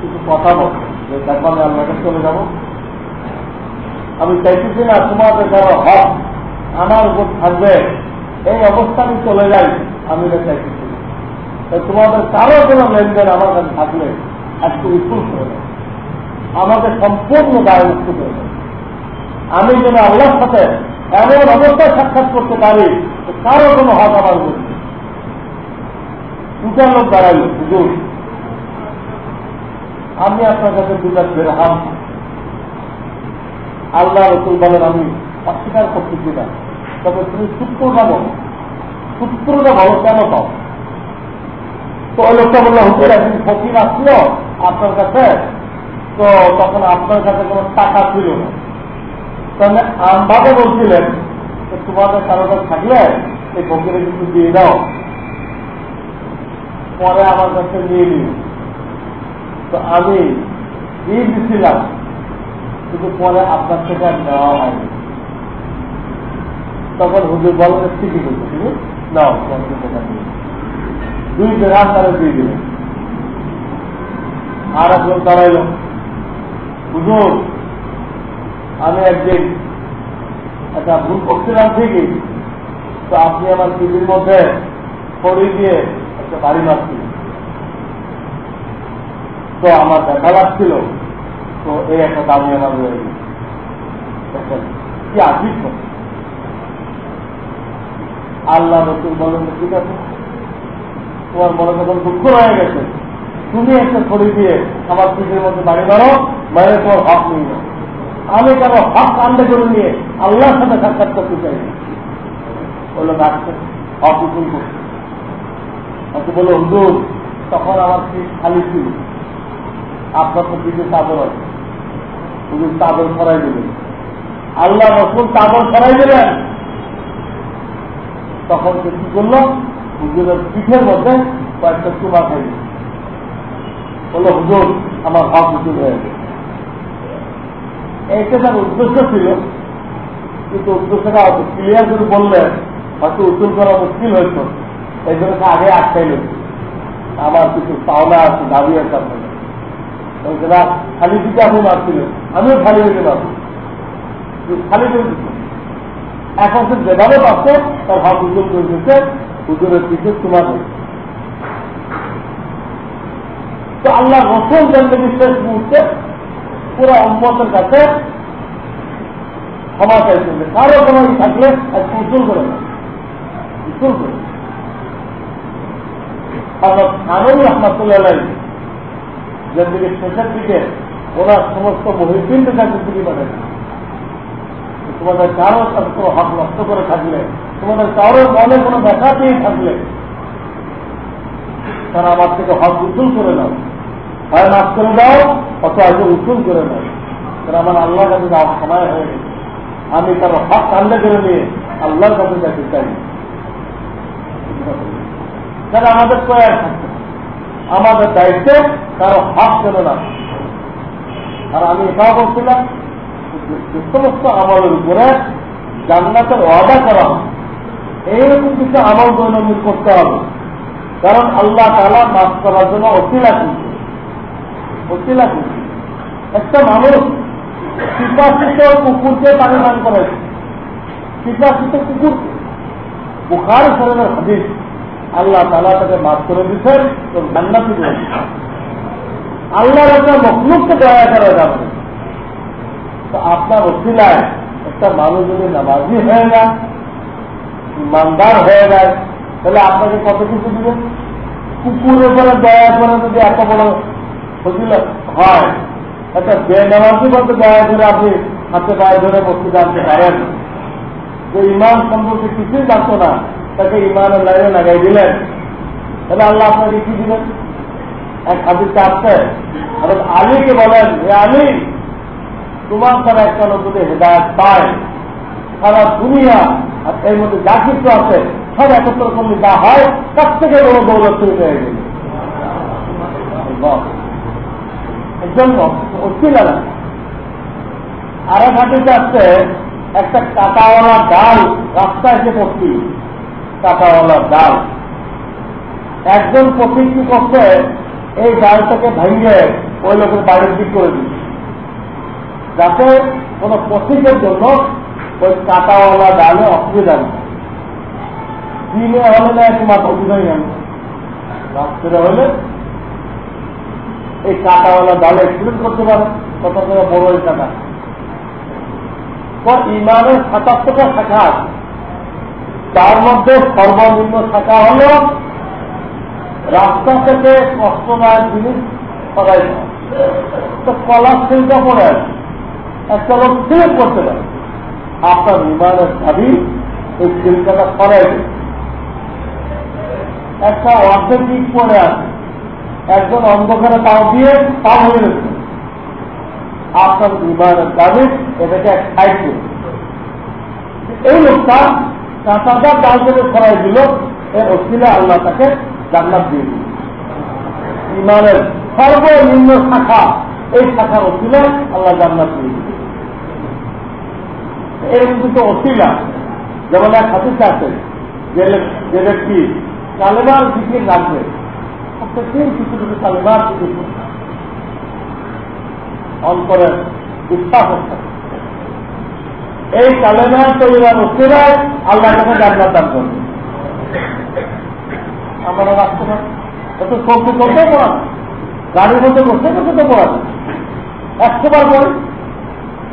কিছু কথা বল যে দেখো আমি আল্লাহকে চলে যাব। আমি চাইতেছি না তোমাদের যারা হক আমার উপর থাকবে। এই অবস্থা আমি চলে যাই, আমি এটা চাইতেছি তোমাদের কারও কোনো লেনদেন আমার কাছে থাকলে আজকে বিপুল করে দেয় আমাকে সম্পূর্ণ দায় মুক্ত করে দেয় আমি যেন আল্লাহর সাথে এমন অবস্থায় সাক্ষাৎ করতে পারি কারও কোনো হক আমার মধ্যে দুটা লোক দাঁড়াইল হুজুর। আমি আপনার কাছে দুটা বেরহাম আল্লাহ রসুল বলেন, আমি অস্বীকার করতেছি না তবে তুমি সূক্ষ্ম নামো সূত্রটা ভালো কেন পাও তো ওই লোকটা বলল, হুজুর একদিন ফকির আসলো আপনার কাছে? তো তখন আপনার কাছে কোনো টাকা ছিল না। তাহলে আমভাবে বলছিলেন তোমাদের কারোটা থাকলে এই ফকিরে কিছু দিয়ে দাও। পরে আমার কাছে নিয়ে নিল তো আমি দিয়ে দিছিলাম, কিন্তু পরে আপনার থেকে আর নেওয়া হয়নি। তখন হুজুর বলেন ঠিকই বলছে তুমি নাও দুই গ্রাম তারা দিয়ে দিলেন আর একজন দাঁড়াইল হুজুর, আমি একদিন একটা ভুল করছিলাম ঠিকই, তো আপনি আমার টিভির মধ্যে পড়ে দিয়ে একটা বাড়ি মারছিলেন তো আমার দেখা লাগছিল, তো এই একটা দামি আমার রয়ে গেছে কি আজিব আল্লাহ নতুন বলেন, ঠিক আছে, তোমার মনে যখন দুঃখ রয়ে গেছে, তুমি একটা ছড়ি দিয়ে আমার পিঠের মধ্যে বাড়ি মারো বাইরে তোমার হক নিয়ে আমি কেন হক কান্দে করে নিয়ে আল্লাহর সাথে সাক্ষাৎ করতে চাই বলল ডাকছে হক উকুল করছে আচ্ছা বলল, হুজুর, তখন আমার পিঠ খালি ছিল। আপনার তো পিঠে চাদর আছে। হুজুর, চাদর সরাই দেবেন আল্লাহ রসুল চাদর সরাই দেবেন তখন সে কি করল? হুজুরের পিঠের মধ্যে কয়েকটা চুমা খাই বলল, হুজুর, আমার হক হুজুর হয়ে গেছে। এইটা তার উদ্দেশ্য ছিল, কিন্তু উদ্দেশ্যটা ক্লিয়ার করে বললে হয়তো উজ্জ্বল করা মুশকিল হয়েছ। এই জন্য সে আগে আটকাইল আমার কিছু পাওনা আছে, দাবি আছে আপনাদের। খালি দিকে আপনি মারছিলেন। আমিও খালি হইতে পারব খালি করে দিচ্ছি এখন সে যেভাবে পাচ্ছে, তার ভাব উজ্জ্বল করে দিচ্ছে হুজুরের পিছিয়ে তোমার তো আল্লাহ রসুল জন্মী শেষ মুহূর্তে পুরো অম্মতের কাছে ক্ষমা চাইছেন কারও কোনো থাকলে আজকে উজ্জ্বল করে না উজ্জ্বল করে আনন্দ রহমাতুল্লাহ যেদিকে শেষের দিকে ওনার সমস্ত মহিদিনদের কাছে দিকে পাঠায় তোমাদের কারও সাথে কোনো হক নষ্ট করে থাকলে, তোমাদের কারোর মনে কোনো ব্যথা পেয়ে থাকলে, তারা আমার থেকে হক উজ্জ্বল করে নাও। হয় মাফ করে দাও অত আগে উজ্জ্বল করে নাও। তারা আমার আল্লাহ কাছে যাওয়ার সময় হয়ে গেছে। আমি তার হক কান্দে করে নিয়ে আল্লাহর কাছে যেতে চাই। তারা আমাদের প্রয়াস থাকতে আমাদের দায়িত্বে কারও হক যেন না আর আমি এটাও বলছিলাম সমস্ত আমলের উপরে জান্নাতের ওয়াদা করা হয়। এইরকম কিছু আমল দৈনন্দিন করতে হবে। কারণ আল্লাহ তালা মাফ করার জন্য অশিলা খুঁজছে অশিলা খুঁজছে একটা মানুষ পিপাসিত কুকুরকে পানি পান করে। পিপাসিত কুকুর। বুখার শরীরের হাদিস, আল্লাহ তালা তাকে মাফ করে দিচ্ছেন এবং জান্নাতি করে আল্লাহর একটা মখলুককে দয়া করা যাবে। তো আপনার অসিলায় একটা মানুষ যদি নামাজি হয়ে যায়, ইমানদার হয়ে যায়, তাহলে আপনাকে কত কিছু দিবেন কুকুরের উপরে দয়া করে যদি এত বড় ফজিল হয়, একটা বেনামাজি বলতে দয়া করে আপনি হাতে গায়ে ধরে বসতে জানতে পারেন। যে ইমান সম্পর্কে কিছুই জানতো না, তাকে ইমানের লাইনে লাগাই দিলেন। তাহলে আল্লাহ আপনাকে কি দিলেন এক চাপতে আর আলীকে বলেন আলী তোমার তারা একটা যদি হেদায়ত পায়, সারা দুনিয়া আর এর মধ্যে যা কিছু আছে, সব একত্র করলে যা হয়, তার থেকে বড় দৌলত শুরু হয়ে গেল। এর জন্য অস্থির আর এক হাতিতে আসছে একটা কাটাওয়ালা ডাল রাস্তায় এসে পড়ছি কাটাওয়ালা ডাল। একজন পথিক কি করছে এই ডালটাকে ভেঙে ওই লোকের বাড়ির দিক করে দিচ্ছে। যাতে কোন পথিকের জন্য ওই কাটাওয়ালা ডালে অসুবিধা নেই। দিনে হলে না মাথা অসুবিধাই নেই রাত্রে হলে এই কাটাওয়ালা ডালে এক্সিডেন্ট করতে পারে কত করে বড় এই কাটা তো ইমানের সাতাত্তরটা শাখা আছে। তার মধ্যে সর্বনিম্ন শাখা হল রাস্তা থেকে কষ্টদায়ক জিনিস সরাই তো কলার শিল্প পড়ে একটা লোক সিলেক্ট করতে পারে। আপনার ইমানের দাবি এই শিল্পটা সরাই। একটা অর্ধেক দিক পরে আছে। একজন অন্ধকারে পাও দিয়ে পা হয়ে গেছে। আপনার ইমানের দাবি এটাকে এক সাইড এই লোকটা কাঁচাটা ডাল থেকে ছড়াই দিল, এর অসিলে আল্লাহ তাকে জান্নাত দিয়ে দিল। ইমানের সর্বনিম্ন শাখা, এই শাখার অসিলে আল্লাহ জান্নাত দিয়ে দিল। এরকম দুটো অসিলা যেমন এক হাতিস আছে যে ব্যক্তি কালেমার দিকে দিকে অন্তরের এই কালেমা তৈরির উত্তরায় আল্লাহ কাছে দান করবে। আমরা রাখতে পারি এত চলতে চলতে পড়ান গাড়ির মধ্যে বসে বসে তো পড়ান একশো বার পড়ে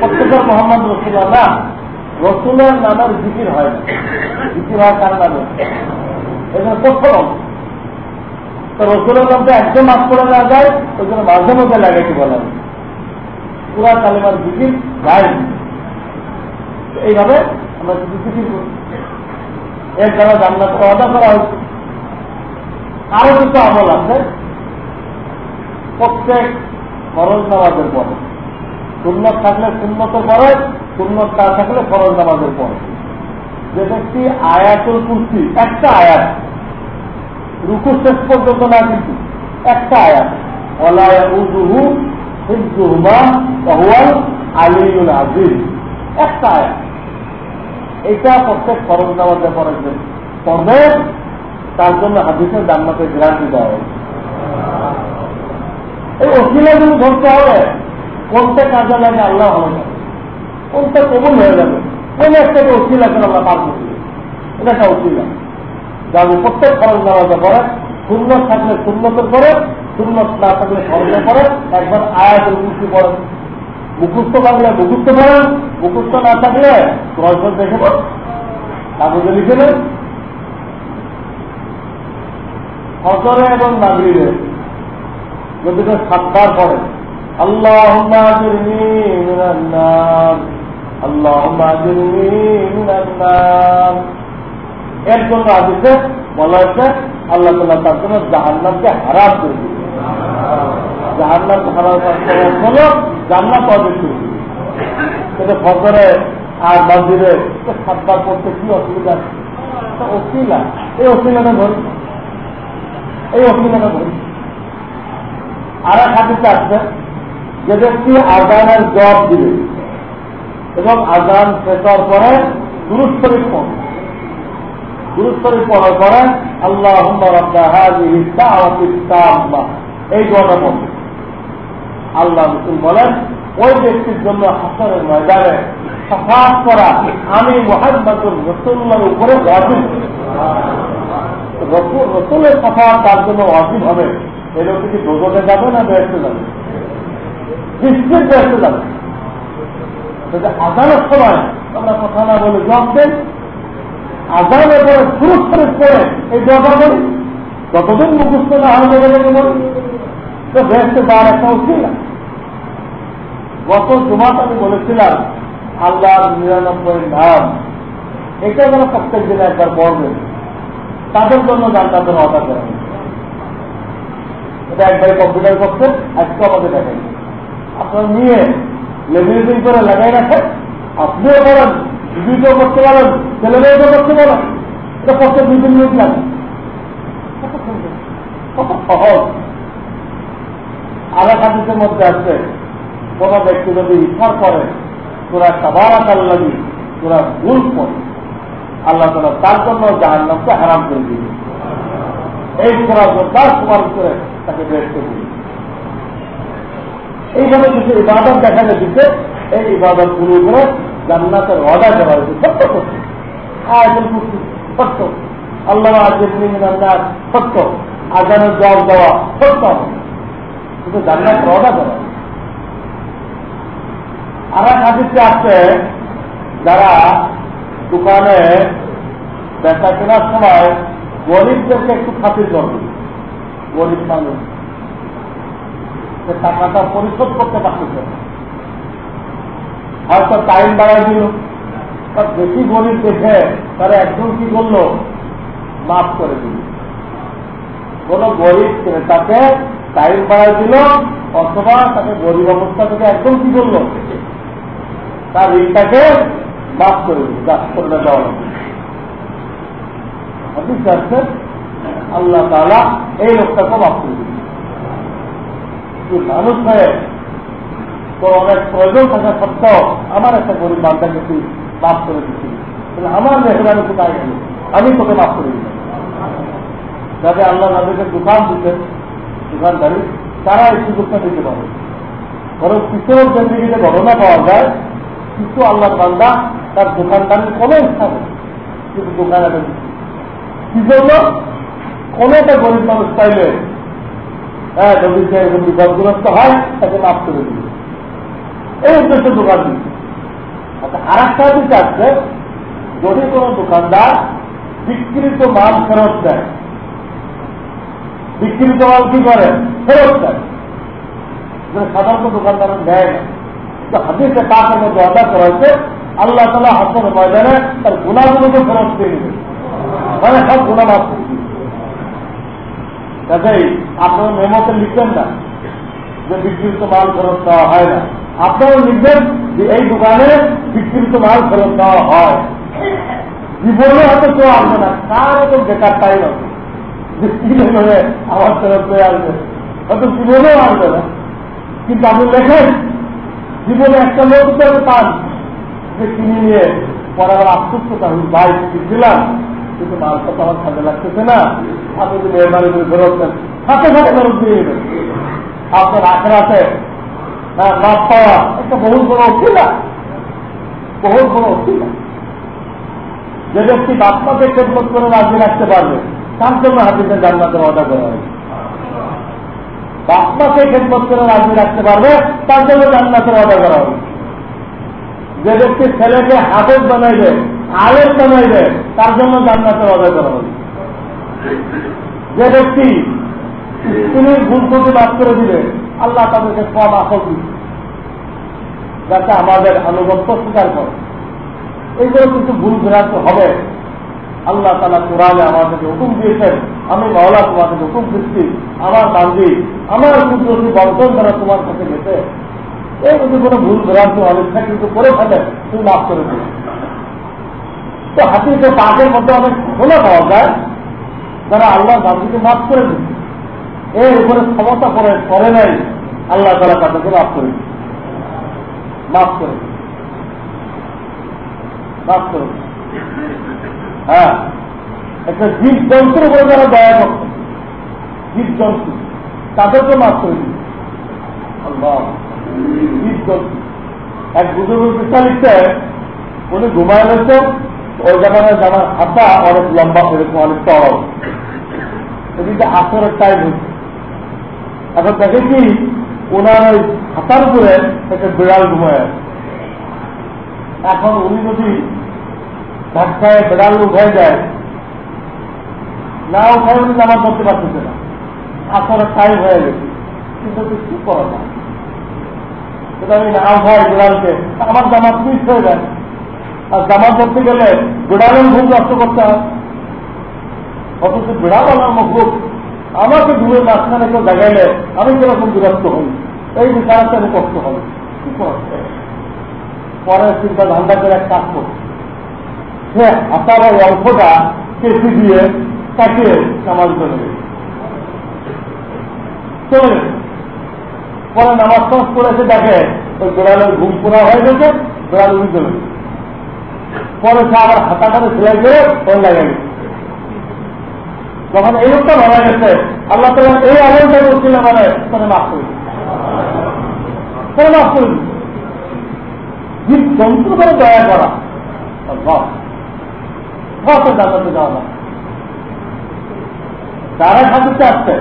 প্রত্যেকের মোহাম্মদ রসুল্লাহ না রসুলের নামের জিকির হয় না। জিকির হয় কার নামে? এটা প্রথম তো রসুলের নামটা একদম মাছ করে না যায় ওই জন্য মাঝে মধ্যে লাগাইতে বলা পুরা কালেমার জিকির যায় এইভাবে আমরা কিছু জিকির করি। এর দ্বারা জান্নাত অদা করা হয়েছে। আরও কিছু আমল আছে। প্রত্যেক ফরজ নামাজের পরে। সুন্নত থাকলে সুন্নতের পরে সুন্নত না থাকলে ফরজ নামাজের পরে। যে ব্যক্তি আয়াতুল কুর্সি, একটা আয়াত। রুকু শেষ পর্যন্ত না কিন্তু একটা আয়াত। এটা প্রত্যেক তার জন্য জান্নাতে দেওয়া হয়েছে। এই অসিলা যদি ধরতে হবে। কোনটা কাজে লাগে আল্লাহ হবে কোনটা কবল হয়ে যাবে। কোন একটা অসিলাকে আমরা পার করছি এটা একটা অসিলা যার প্রত্যেক খরচ নামাজে পরে শূন্য থাকলে শূন্যতের পরে শূন্য না থাকলে খরচের পরে একবার আয়াতের মুক্তি পড়ে। মুখস্থ থাকলে মুখস্থ পড়েন মুখস্থ না থাকলে খরচ দেখে পড়, কাগজে লিখে নেন ফজরে এবং নাগরিরে যদি সাতবার পড়ে আল্লাহ আল্লাহ এর জন্য আদিতে বলা হয়েছে, আল্লাহ তাল্লাহ তার জন্য জাহান্নামকে হারাম করে দিবে জাহান্নাম হারাম হলো জান্নাত অদৃশ্য কিন্তু ফজরে আর মন্দিরে সাতবার পড়তে কি অসুবিধা? অসুবিধা। এই অসুবিধাটা ধরি এই অসুবিধাটা ধরি আর এক হাতিতে আসবে। যে ব্যক্তি আজানের জব দিবে। এবং আজান শেষ পরে দুরুস্তরিক পড়বে। দুরুস্তরিক পড়ার পরে আল্লাহ এই দোয়াটা পড়বে। আল্লাহ রসুল বলেন, ওই ব্যক্তির জন্য হাসনের ময়দানে সফাস করা আমি মোহাম্মদুর রসুল্লার উপরে ওয়াজিব। রসুলের সফা তার জন্য ওয়াজিব হবে। এরকম কি দোজনে যাবে না বেসতে যাবে? নিশ্চিত বেসতে যাবে? আজানের সময় আমরা কথা না বলে জবাব দেন আজানের পরে সুরক্ষিত করে এই দরকার করি। যতদিন মুখস্থ না হয় বলি তো বেসতে যাওয়ার একটা উচিত না গত জমাত আমি বলেছিলাম, আল্লাহর নিরানব্বই নাম, এটা যেন প্রত্যেক দিনে একবার পড়বে তাদের জন্য জানতাদের অর্ডার করা এটা একবারে কম্পিউটার করছেন আজকে আমাদের দেখাই আপনারা নিয়ে লেমিনেটিং করে লাগাই রাখেন, আপনিও করেন ভিডিও করতে পারেন ছেলেমেয়েও করতে পারেন। এটা প্রত্যেক দুই তিন মিনিট লাগে। কত সহজ। আর এক হাদিসের মধ্যে আছে, কোন ব্যক্তি যদি ইচ্ছা করে তোরা সাবারাত লাগি তোরা ভুল করে আল্লাহ তালা তার জন্য জাহার নামকে হারাম করে দিবে এই তোরা তার সুপারিশ করে তাকে বেশ করে দিবে এইভাবে কিছু ইবাদত দেখা যাচ্ছে এই ইবাদতগুলো করে জান্নাতের অর্ডার করা হয়েছে। সত্য করছে আয়োজন করছি সত্য। আল্লাহ মিনান্নার সত্য। আজানের জবাব দেওয়া সত্য। কিন্তু জান্নাত রওনা করা আর এক হাদিসে আছে, যারা দোকানে বেচা কেনার সময় গরিবদেরকে একটু খাতির করবে। গরিব মানুষ। সে টাকাটা পরিশোধ করতে পারতেছে। হয়তো টাইম বাড়াই দিল। বেশি গরিব দেখে তারা একজন কি করল? মাফ করে দিল। কোন গরিব ক্রেতাকে টাইম বাড়াই দিল অথবা তাকে গরিব অবস্থা থেকে একদম কি করল? তার ঋণটাকে মাফ করে দিল যা করে দেওয়া আল্লাহ তালা এই লোকটাকে মাফ করে তুই মানুষ হয়ে তো অনেক প্রয়োজন থাকা সত্ত্বেও আমার একটা গরিব বান্ধাকে তুই মাফ করে দিচ্ছি তাহলে আমার মেহরবানি কোথায় গেল? আমি তোকে মাফ করে দিলাম যাতে আল্লাহ তাদেরকে দোকান দিতে, দোকানদারি, তারা এই সুযোগটা দিতে পারে। বরং কিশোর জিন্দিগিতে ঘটনা পাওয়া যায় কিছু আল্লাহ বান্দা তার দোকানদারির কোনো ইচ্ছা নেই। কিন্তু দোকান দোকানে কি জন্য? কোন একটা গরিব মানুষ চাইলে হ্যাঁ যদি সে এরকম বিপদগ্রস্ত হয়, তাকে মাফ করে দিবে এই উদ্দেশ্যে দোকান দিচ্ছে আর একটা আছে, যদি কোনো দোকানদার বিক্রিত মাল ফেরত দেয়। বিক্রিত মাল কি করে? ফেরত দেয়। যেটা সাধারণত দোকানদার দেয় না। তো হাদিসে পাকের মধ্যে অর্ডার করা হয়েছে, আল্লাহ তালা হাসন ময়দানে তার গুণাগুলোকে ফেরত দিয়ে নেবে মানে সব গুণা মাফ করে দিবে কাজেই আপনার মেমোতে লিখবেন না। যে বিক্রিত মাল ফেরত দেওয়া হয় না। আপনারা লিখবেন যে এই দোকানে বিক্রিত মাল ফেরত দেওয়া হয়। জীবনে হয়তো কেউ আসবে না কার তো বেকার টাইম আছে। যে কিনে করে আমার ফেরত হয়ে আসবে? হয়তো জীবনেও আসবে না। কিন্তু আপনি লেখেন জীবনে একটা লোক পান। যে কিনে নিয়ে পরে আবার আফসোস আমি বাইক দিলাম কিন্তু মালটা তো আমার কাজে লাগতেছে না। আপনি যদি মেহরবানি করে ফেরত দেন, সাথে সাথে ফেরত দিয়ে দেবেন। আপনার আখড়াতে হ্যাঁ মাপ পাওয়া একটা বহু বড় অসুবিধা। বহু বড় অসুবিধা। যে ব্যক্তি বাপমাকে খেদমত করে রাজি রাখতে পারবে, তার জন্য হাতিতে জান্নাতের অর্ডার করা হয়েছে। বাপমাকে খেদমত করে রাজি রাখতে পারবে, তার জন্য জান্নাতের অর্ডার করা হবে যে ব্যক্তি ছেলেকে হাফেজ বানাইবে আলেম বানাইবে তার জন্য জান্নাতের অর্ডার করা হবে। যে ব্যক্তি স্ত্রীর ভুল ত্রুটি মাফ করে দিবে আল্লাহ তাদেরকে কম আসল দিবে। যাতে আমাদের আনুগত্য স্বীকার করে। এইগুলো কিন্তু ভুল ভ্রান্ত হবে। আল্লাহ তালা কোরআনে আমাদেরকে হুকুম দিয়েছেন, আমি মাওলা তোমাদেরকে হুকুম দিচ্ছি, আমার বান্দি, আমার কুদরতি বর্তন দ্বারা তোমার কাছে গেছে। এই যদি কোনো ভুল ভ্রান্ত অনিচ্ছা কিন্তু করে ফেলে তুমি মাফ করে দিবে তো হাতিতে পাকের মধ্যে অনেক ঘটনা পাওয়া যায়। যারা আল্লাহ বান্দিকে মাফ করে দিচ্ছে এর উপরে ক্ষমতা করে করে নাই। আল্লাহ তারা তাদেরকে মাফ করে দিচ্ছে মাফ করে মাফ করে হ্যাঁ। একটা জীব জন্তুর উপরে যারা দয়া করত, জীব জন্তু, তাদেরকে মাফ করে আল্লাহ। জীব এক বুজুর্গ চিন্তা লিখতে উনি ঘুমায় রয়েছে ওই জায়গায় জানার হাতটা অনেক লম্বা, এরকম অনেক চড় এদিকে আসরের টাইম হচ্ছে এখন দেখে কি ওনার ওই হাতার উপরে একটা বিড়াল ঘুমায় এখন উনি যদি ধাক্কায় বিড়াল উঠায় যায় না উঠায় উনি জামা করতে পারতেছে না। আসরের টাইম হয়ে গেছে। কিন্তু কি করা সেটা আমি না উঠাই বিড়ালকে, আমার জামা পিস হয়ে যায়। আর জামা করতে গেলে বিড়ালের ঘুম নষ্ট করতে হয়। অথচ বিড়াল আমার মুখ আমাকে দূরে মাঝখানে কেউ দেখাইলে আমি কীরকম বিরক্ত হই? এই বিচারটা আমি কষ্ট হবে কি করছে পরের চিন্তা ধান্দা করে এক কাজ করছে সে হাতার ওই অল্পটা কেসি দিয়ে তাকে নামাজ চলে পরে নামাজ টাজ করেছে দেখে ওই বিড়ালের ঘুম পোড়া হয়ে গেছে, বিড়াল উঠে চলে গেছে পরে সে আবার হাতা করে সেলাই করে ফোন লাগাই যখন এই লোকটা মারা গেছে আল্লাহ তালা এই আমলটা করছিল মানে তাহলে মাফ করে তাহলে মাফ করে জীব করে। দয়া করা জানাতে যাওয়া না। তারা আসছে,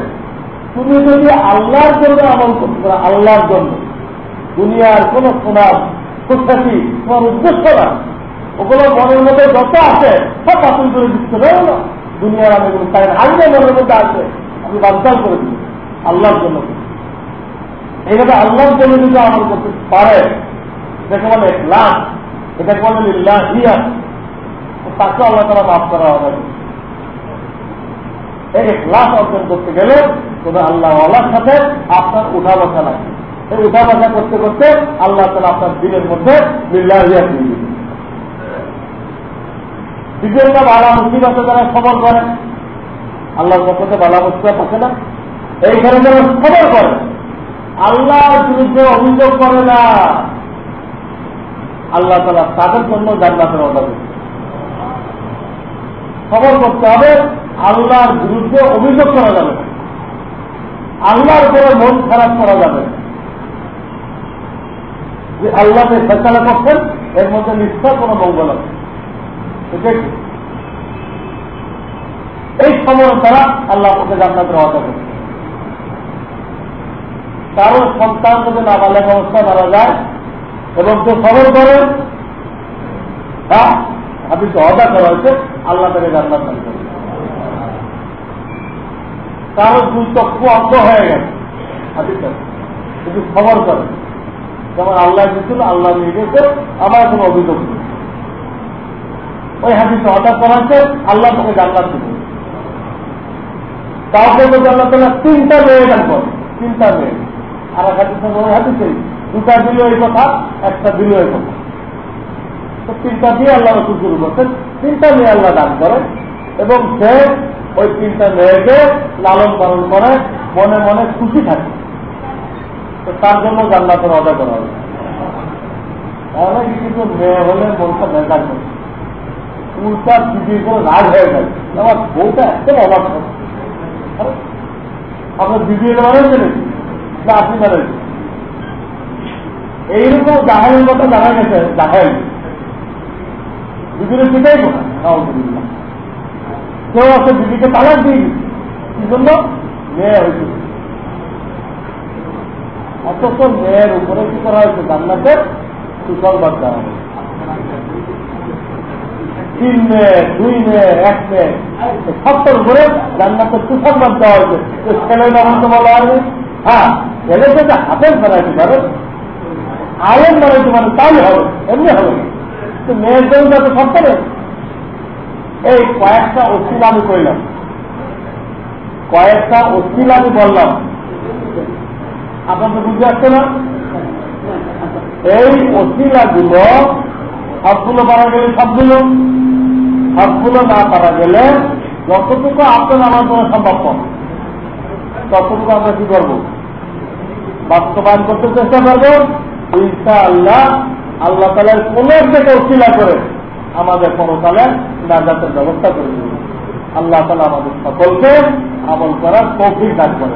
তুমি যদি আল্লাহর জন্য আমল করতে পারো, আল্লাহর জন্য, দুনিয়ার কোন সুনাম সুখ্যাতি তোমার উদ্দেশ্য না। ওগুলো মনের মধ্যে যত আছে, সব বাতিল করে দিচ্ছে না দুনিয়ার আমি কোনো না। আগে মনের মধ্যে আছে, আমি বাঞ্চাল করে দিই, আল্লাহর জন্য। এইভাবে আল্লাহর জন্য যদি আমল করতে পারে দেখে বলে লাখ এটাকে বলে লিল্লাহ হিয়া তাকে আল্লাহ তারা মাফ করা হবে। এই ক্লাস অর্জন করতে গেলে তবে আল্লাহ আল্লাহর সাথে আপনার উঠা বসা লাগে। এই উঠা বসা করতে করতে আল্লাহ তালা আপনার দিনের মধ্যে লিল্লাহ হিয়া দিয়ে বিভিন্ন বালা মুসিবতে যারা খবর করে। আল্লাহর পক্ষে বালা মুসিবত আছে না। এইখানে যারা খবর করে। আল্লাহর বিরুদ্ধে অভিযোগ করে না। আল্লাহ তালা তাদের জন্য জান্নাতের অর্ডার খবর করতে হবে, আল্লাহর বিরুদ্ধে অভিযোগ করা যাবে। আল্লাহর উপরে মন খারাপ করা যাবে। যে আল্লাহকে ফেসলা করছেন, এর মধ্যে নিশ্চয় কোনো মঙ্গল আছে। এই সময় তারা আল্লাহ জান্নাতের অর্ডার করছে কারও সন্তান যদি নাবালেক অবস্থা মারা যায় এবং কেউ খবর করে হ্যাঁ আপনি অদা করা হয়েছে, আল্লাহ তাকে জান্নাত দান করে কারও দুই চক্ষু অন্ধ হয়ে গেছে, হাদিসে কিন্তু খবর করে। যেমন আল্লাহ দিচ্ছিল আল্লাহ নিয়ে গেছে, আমার কোনো অভিযোগ নেই। ওই হাদিসে অর্ডার করা হচ্ছে, আল্লাহ তাকে জান্নাত দিবে। কাউকে যদি আল্লাহ তালা তিনটা মেয়ে দান করে তিনটা মেয়ে আর এক হাদিসে ওই হাদিসে, দুটা দিল এই কথা, একটা দিল এই কথা। তো তিনটা দিয়ে আল্লাহ রসুল শুরু করছেন, তিনটা মেয়ে আল্লাহ দান করে, এবং সে ওই তিনটা মেয়েকে লালন পালন করে, মনে মনে খুশি থাকে। তো তার জন্য জান্নাতের অর্ডার করা হবে তাহলে কিছু মেয়ে হলে মনটা বেকার করে উল্টা দিদির করে রাগ হয়ে যায় আমার বউটা একদম অবাক আপনার দিদি এটা মানেছে নাকি? না, আপনি মানেছেন এইরকম জাহাইল কথা জানা গেছে জাহাইল দিদির সেটাই কথা কেউ আছে, দিদিকে তালাক দিয়ে কি জন্য? মেয়ে হয়েছে অথচ মেয়ের উপরে কি করা হয়েছে? জান্নাতের সুসংবাদ হয়েছে। তিন মেয়ে, দুই মেয়ে, এক মেয়ে। সত্তর করে জান্নাতের সুসংবাদ দেওয়া হয়েছে। ছেলে নাম তো বলা হয়নি হ্যাঁ ছেলে যদি হাতের ফেলাইতে পারে। আয়ের বানাইতে পারে, তাই হবে, এমনি হবে। তো মেয়ের জন্য তো সত্তরে, এই কয়েকটা অশ্লীল আমি করলাম কয়েকটা অশ্লীল আমি বললাম। আপনাদের বুঝতে আসছে না? এই অশ্লীলাগুলো সবগুলো পারা গেলে সবগুলো সবগুলো না পারা গেলে যতটুকু আপনার আমার জন্য সম্ভব ততটুকু আমরা কি করব? বাস্তবায়ন করতে চেষ্টা করব। ইনশা আল্লাহ আল্লাহ তালার কোন থেকে অশিলা করে আমাদের কোনো পরকালে নাজাতের ব্যবস্থা করে দেবে। আল্লাহ তালা আমাদের সকলকে আমল করার তৌফিক দান করে